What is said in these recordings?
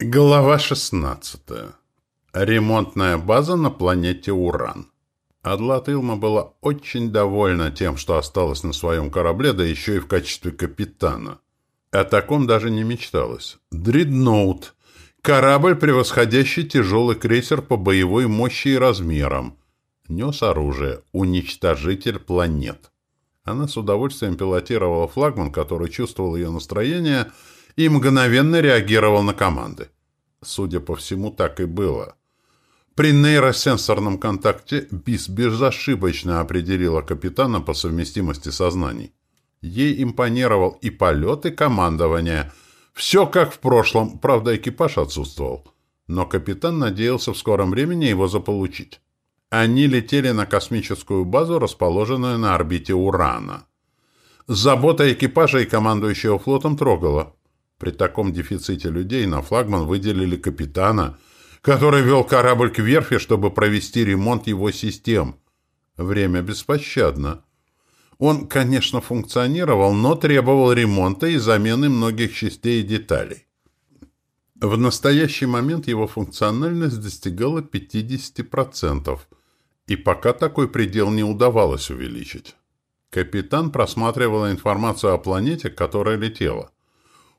Глава 16. Ремонтная база на планете Уран. Адлат Илма была очень довольна тем, что осталась на своем корабле, да еще и в качестве капитана. О таком даже не мечталось. Дредноут. Корабль, превосходящий тяжелый крейсер по боевой мощи и размерам. Нес оружие. Уничтожитель планет. Она с удовольствием пилотировала флагман, который чувствовал ее настроение – и мгновенно реагировал на команды. Судя по всему, так и было. При нейросенсорном контакте БИС безошибочно определила капитана по совместимости сознаний. Ей импонировал и полет, и командование. Все как в прошлом, правда, экипаж отсутствовал. Но капитан надеялся в скором времени его заполучить. Они летели на космическую базу, расположенную на орбите Урана. Забота экипажа и командующего флотом трогала. При таком дефиците людей на флагман выделили капитана, который вел корабль к верфи, чтобы провести ремонт его систем. Время беспощадно. Он, конечно, функционировал, но требовал ремонта и замены многих частей и деталей. В настоящий момент его функциональность достигала 50%, и пока такой предел не удавалось увеличить. Капитан просматривал информацию о планете, которая летела.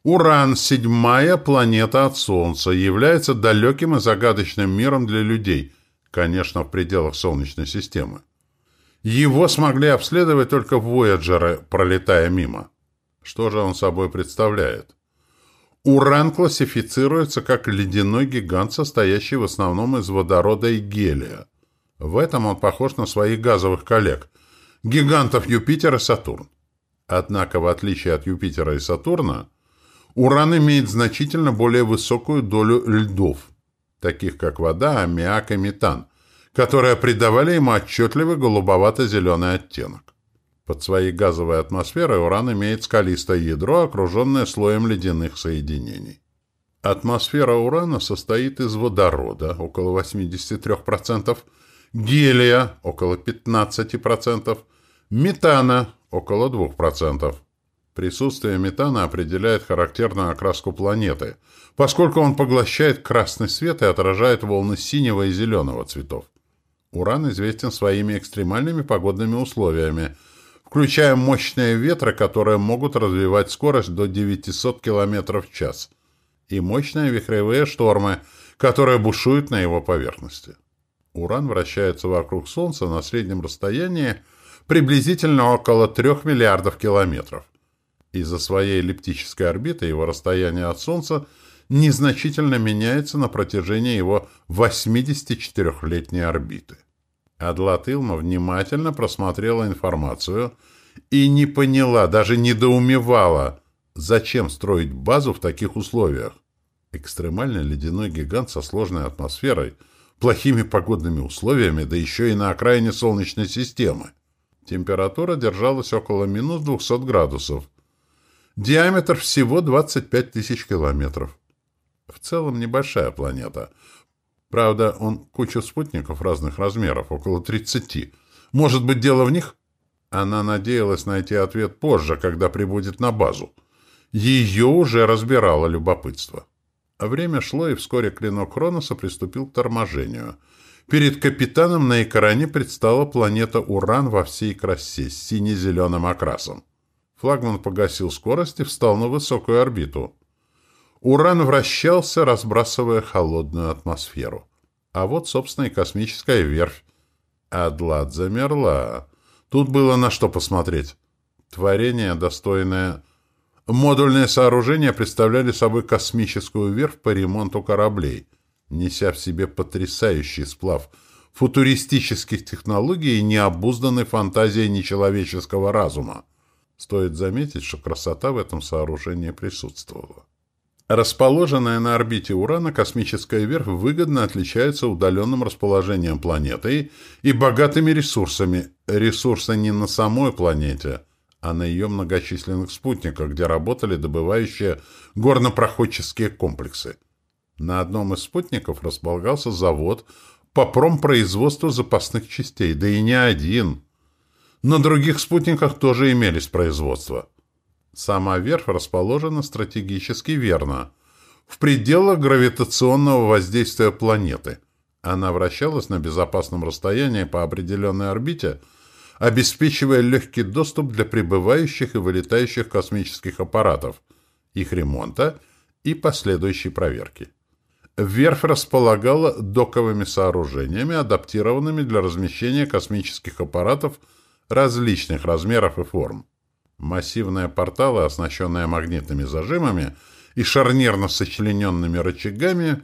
Уран, седьмая планета от Солнца, является далеким и загадочным миром для людей, конечно, в пределах Солнечной системы. Его смогли обследовать только Вояджеры, пролетая мимо. Что же он собой представляет? Уран классифицируется как ледяной гигант, состоящий в основном из водорода и гелия. В этом он похож на своих газовых коллег – гигантов Юпитер и Сатурн. Однако, в отличие от Юпитера и Сатурна, Уран имеет значительно более высокую долю льдов, таких как вода, аммиак и метан, которые придавали ему отчетливый голубовато-зеленый оттенок. Под своей газовой атмосферой уран имеет скалистое ядро, окруженное слоем ледяных соединений. Атмосфера урана состоит из водорода, около 83%, гелия, около 15%, метана, около 2%. Присутствие метана определяет характерную окраску планеты, поскольку он поглощает красный свет и отражает волны синего и зеленого цветов. Уран известен своими экстремальными погодными условиями, включая мощные ветры, которые могут развивать скорость до 900 км в час, и мощные вихревые штормы, которые бушуют на его поверхности. Уран вращается вокруг Солнца на среднем расстоянии приблизительно около 3 миллиардов километров. Из-за своей эллиптической орбиты его расстояние от Солнца незначительно меняется на протяжении его 84-летней орбиты. Адлат Илма внимательно просмотрела информацию и не поняла, даже недоумевала, зачем строить базу в таких условиях. Экстремальный ледяной гигант со сложной атмосферой, плохими погодными условиями, да еще и на окраине Солнечной системы. Температура держалась около минус 200 градусов, Диаметр всего 25 тысяч километров. В целом небольшая планета. Правда, он куча спутников разных размеров, около 30. Может быть, дело в них? Она надеялась найти ответ позже, когда прибудет на базу. Ее уже разбирало любопытство. Время шло, и вскоре клинок Хроноса приступил к торможению. Перед капитаном на экране предстала планета Уран во всей красе, с сине-зеленым окрасом. Флагман погасил скорость и встал на высокую орбиту. Уран вращался, разбрасывая холодную атмосферу. А вот, собственно, и космическая верфь. Адлад замерла. Тут было на что посмотреть. Творение, достойное... Модульные сооружения представляли собой космическую верфь по ремонту кораблей, неся в себе потрясающий сплав футуристических технологий и необузданной фантазии нечеловеческого разума. Стоит заметить, что красота в этом сооружении присутствовала. Расположенная на орбите Урана космическая верфь выгодно отличается удаленным расположением планеты и богатыми ресурсами. Ресурсы не на самой планете, а на ее многочисленных спутниках, где работали добывающие горнопроходческие комплексы. На одном из спутников располагался завод по промпроизводству запасных частей, да и не один – на других спутниках тоже имелись производства. Сама верфь расположена стратегически верно. в пределах гравитационного воздействия планеты. Она вращалась на безопасном расстоянии по определенной орбите, обеспечивая легкий доступ для прибывающих и вылетающих космических аппаратов, их ремонта и последующей проверки. Верфь располагала доковыми сооружениями, адаптированными для размещения космических аппаратов различных размеров и форм. Массивные порталы, оснащенные магнитными зажимами и шарнирно сочлененными рычагами,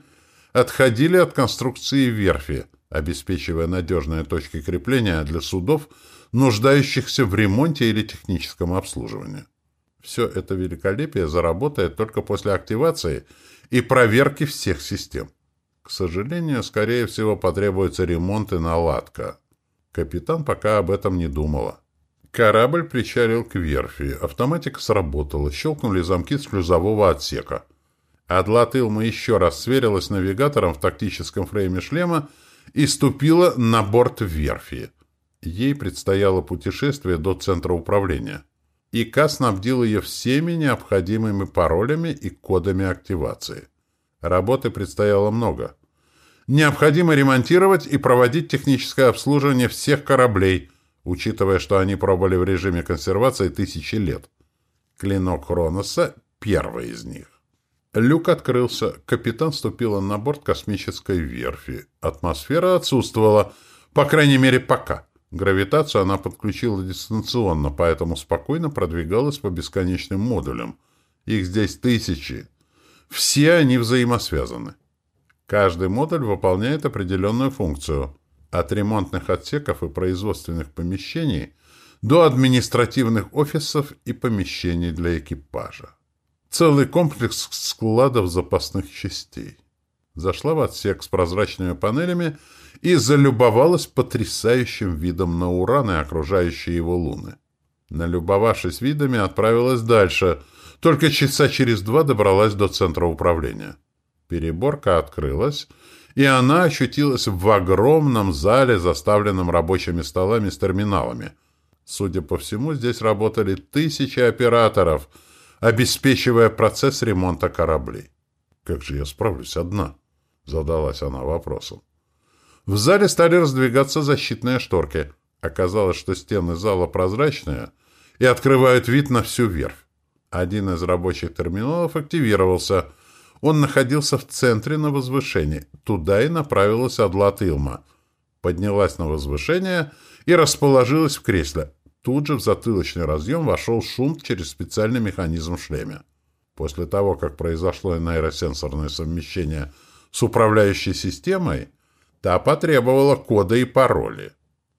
отходили от конструкции верфи, обеспечивая надежные точки крепления для судов, нуждающихся в ремонте или техническом обслуживании. Все это великолепие заработает только после активации – и проверки всех систем. К сожалению, скорее всего, потребуется ремонт и наладка. Капитан пока об этом не думала. Корабль причалил к верфи. Автоматика сработала. Щелкнули замки с шлюзового отсека. Адлатылма еще раз сверилась навигатором в тактическом фрейме шлема и ступила на борт верфи. Ей предстояло путешествие до центра управления. ИК снабдил ее всеми необходимыми паролями и кодами активации. Работы предстояло много. Необходимо ремонтировать и проводить техническое обслуживание всех кораблей, учитывая, что они пробыли в режиме консервации тысячи лет. Клинок Хроноса — первый из них. Люк открылся, капитан ступила на борт космической верфи. Атмосфера отсутствовала, по крайней мере, пока. Гравитацию она подключила дистанционно, поэтому спокойно продвигалась по бесконечным модулям. Их здесь тысячи. Все они взаимосвязаны. Каждый модуль выполняет определенную функцию. От ремонтных отсеков и производственных помещений до административных офисов и помещений для экипажа. Целый комплекс складов запасных частей. Зашла в отсек с прозрачными панелями и залюбовалась потрясающим видом на Уран и окружающие его луны. Налюбовавшись видами, отправилась дальше, только часа через два добралась до центра управления. Переборка открылась, и она очутилась в огромном зале, заставленном рабочими столами с терминалами. Судя по всему, здесь работали тысячи операторов, обеспечивая процесс ремонта кораблей. «Как же я справлюсь одна?» — задалась она вопросом. В зале стали раздвигаться защитные шторки. Оказалось, что стены зала прозрачные и открывают вид на всю верфь. Один из рабочих терминалов активировался. Он находился в центре на возвышении. Туда и направилась Адлат Илма. Поднялась на возвышение и расположилась в кресле. Тут же в затылочный разъем вошел шум через специальный механизм в шлеме. После того, как произошло нейросенсорное совмещение с управляющей системой, Та потребовала кода и пароли.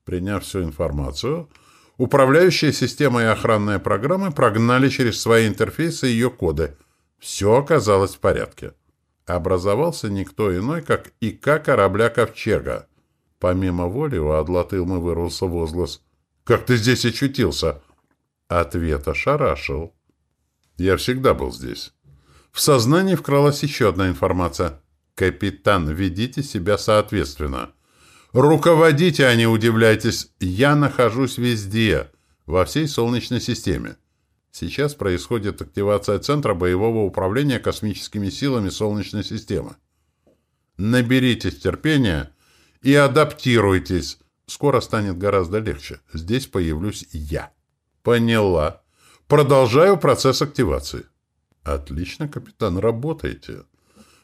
Приняв всю информацию, управляющая система и охранная программы прогнали через свои интерфейсы ее коды. Все оказалось в порядке. Образовался никто иной, как ИК корабля «Ковчега». Помимо воли у Адлатылмы вырвался возглас. «Как ты здесь очутился?» Ответ ошарашил. «Я всегда был здесь». В сознании вкралась еще одна информация. «Капитан, ведите себя соответственно. Руководите, а не удивляйтесь. Я нахожусь везде, во всей Солнечной системе. Сейчас происходит активация Центра боевого управления космическими силами Солнечной системы. Наберитесь терпения и адаптируйтесь. Скоро станет гораздо легче. Здесь появлюсь я. Поняла. Продолжаю процесс активации. Отлично, капитан, работайте.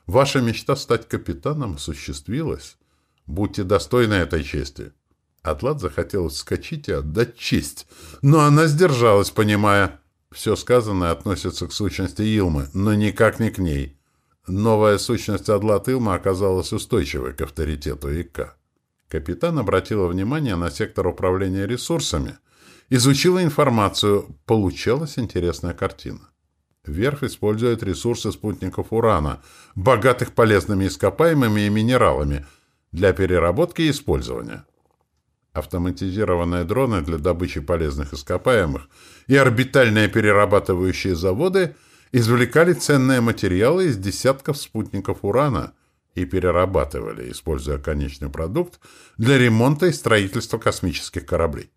Ваша мечта стать капитаном осуществилась. Будьте достойны этой чести. Атлат захотел вскочить и отдать честь, но она сдержалась, понимая. Все сказанное относится к сущности Илмы, но никак не к ней. Новая сущность Адлат Илма оказалась устойчивой к авторитету ИК. Капитан обратила внимание на сектор управления ресурсами, изучила информацию, получалась интересная картина. Верфь использует ресурсы спутников урана, богатых полезными ископаемыми и минералами, для переработки и использования. Автоматизированные дроны для добычи полезных ископаемых и орбитальные перерабатывающие заводы извлекали ценные материалы из десятков спутников урана и перерабатывали, используя конечный продукт для ремонта и строительства космических кораблей.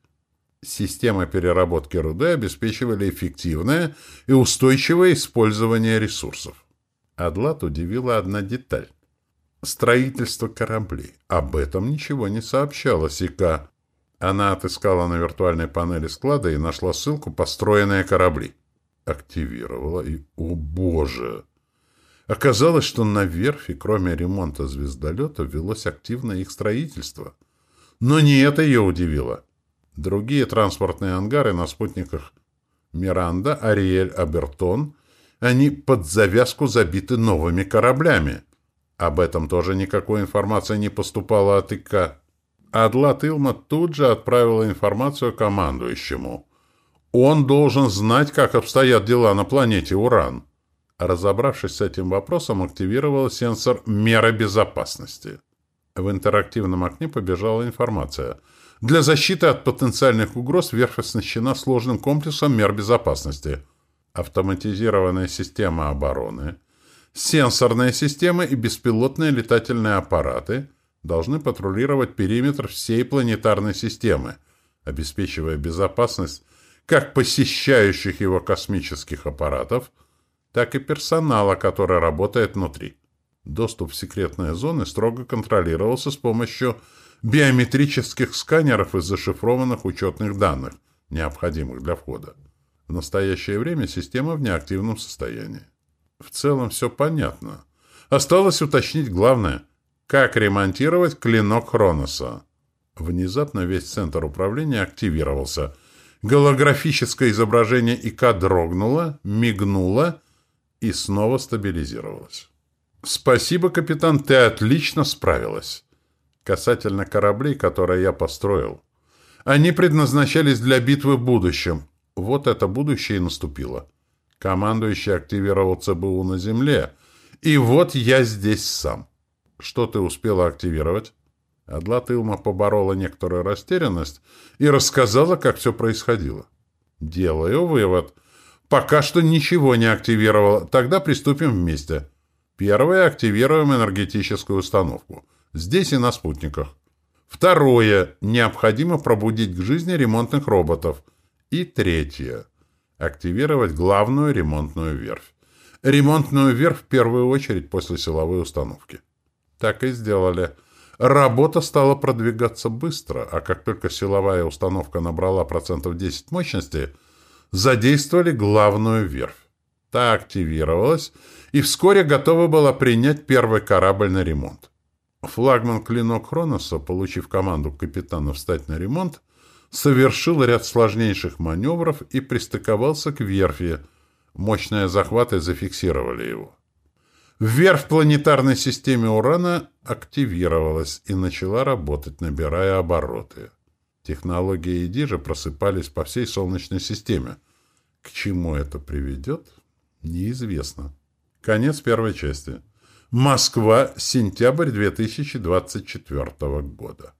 Системы переработки руды обеспечивали эффективное и устойчивое использование ресурсов. Адлат удивила одна деталь. Строительство кораблей. Об этом ничего не сообщалось, Ика. Она отыскала на виртуальной панели склада и нашла ссылку «Построенные корабли». Активировала и... О, боже! Оказалось, что на верфи, кроме ремонта звездолета, велось активное их строительство. Но не это ее удивило. Другие транспортные ангары на спутниках Миранда, Ариэль, Абертон, они под завязку забиты новыми кораблями. Об этом тоже никакой информации не поступало от ИК. Адлат Илма тут же отправила информацию командующему. Он должен знать, как обстоят дела на планете Уран. Разобравшись с этим вопросом, активировал сенсор меры безопасности. В интерактивном окне побежала информация. Для защиты от потенциальных угроз верфь оснащена сложным комплексом мер безопасности. Автоматизированная система обороны, сенсорные системы и беспилотные летательные аппараты – должны патрулировать периметр всей планетарной системы, обеспечивая безопасность как посещающих его космических аппаратов, так и персонала, который работает внутри. Доступ в секретные зоны строго контролировался с помощью биометрических сканеров и зашифрованных учетных данных, необходимых для входа. В настоящее время система в неактивном состоянии. В целом все понятно. Осталось уточнить главное – как ремонтировать клинок Хроноса? Внезапно весь центр управления активировался. Голографическое изображение ИК дрогнуло, мигнуло и снова стабилизировалось. «Спасибо, капитан, ты отлично справилась. Касательно кораблей, которые я построил. Они предназначались для битвы в будущем. Вот это будущее и наступило. Командующий активировал ЦБУ на Земле, и вот я здесь сам». Что ты успела активировать? Адлат Илма поборола некоторую растерянность и рассказала, как все происходило. Делаю вывод. Пока что ничего не активировала. Тогда приступим вместе. Первое. Активируем энергетическую установку. Здесь и на спутниках. Второе. Необходимо пробудить к жизни ремонтных роботов. И третье. Активировать главную ремонтную верфь. Ремонтную верфь в первую очередь после силовой установки. Так и сделали. Работа стала продвигаться быстро, а как только силовая установка набрала процентов 10 мощности, задействовали главную верфь. Та активировалась и вскоре готова была принять первый корабль на ремонт. Флагман «Клинок Хроноса», получив команду капитана встать на ремонт, совершил ряд сложнейших маневров и пристыковался к верфи. Мощные захваты зафиксировали его. Верх в планетарной системе Урана активировалась и начала работать, набирая обороты. Технологии Эдижа просыпались по всей Солнечной системе. К чему это приведет, неизвестно. Конец первой части. Москва, сентябрь 2024 года.